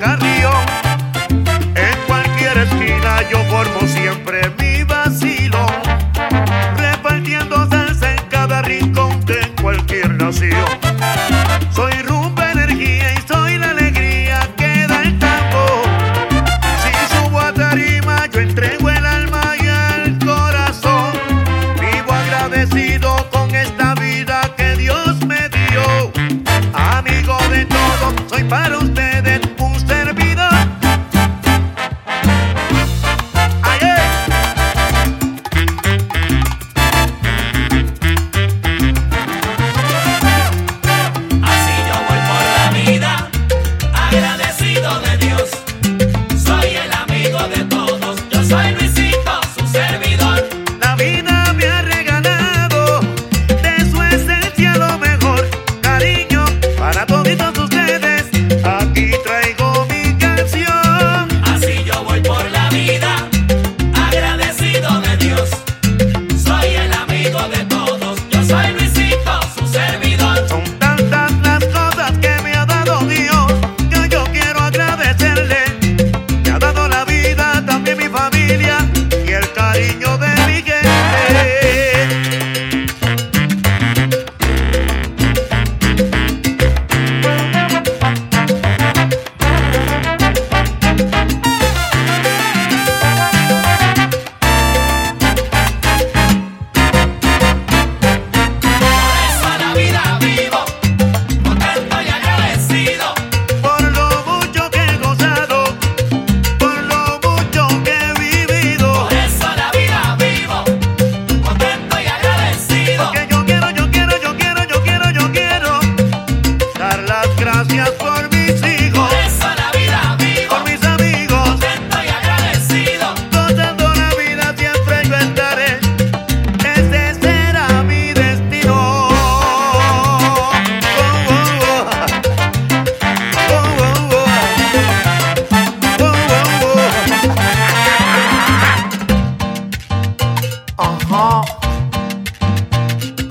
Carrillo, En cualquier esquina yo formo siempre mi vacilo, repartiendo salsa en cada rincón de cualquier nación. Soy rumba energía y soy la alegría que da el campo. Si subo a tarima yo entrego el alma y el corazón. Vivo agradecido con esta vida que Dios me dio. Amigo de todos, soy paro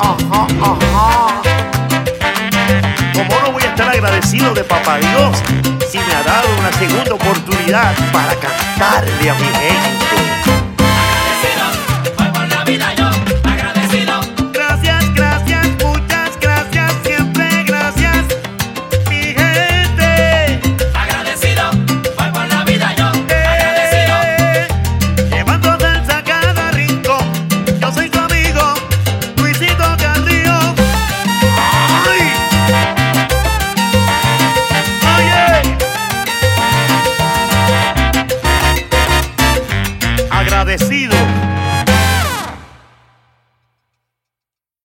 ajá, ¿Cómo no voy a estar agradecido de papá Dios si me ha dado una segunda oportunidad para cantarle a mi gente? agradecido.